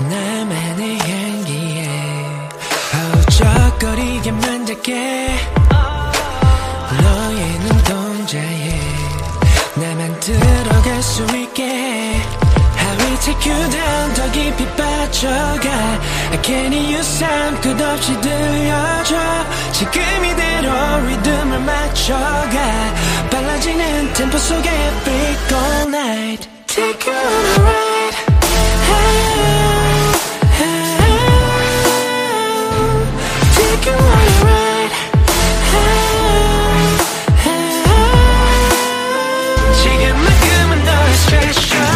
나만의 향기에 어우적거리게 만들게. 너의 눈동자에 나만 들어갈 수 있게. I will take you down 더 깊이 빠져가. I can hear you sound 끝없이 들려줘. 지금 이대로 리듬을 맞춰가. 빨라지는 템포 속에 freak all night Take you on a ride oh, oh, Take you on a ride oh, oh, 지금만큼은 너의 special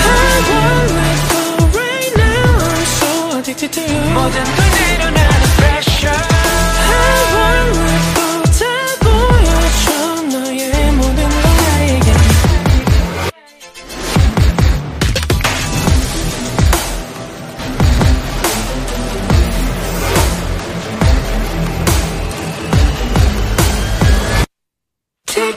I won't let go right now I'm so addicted to you 모든 걸 내려놔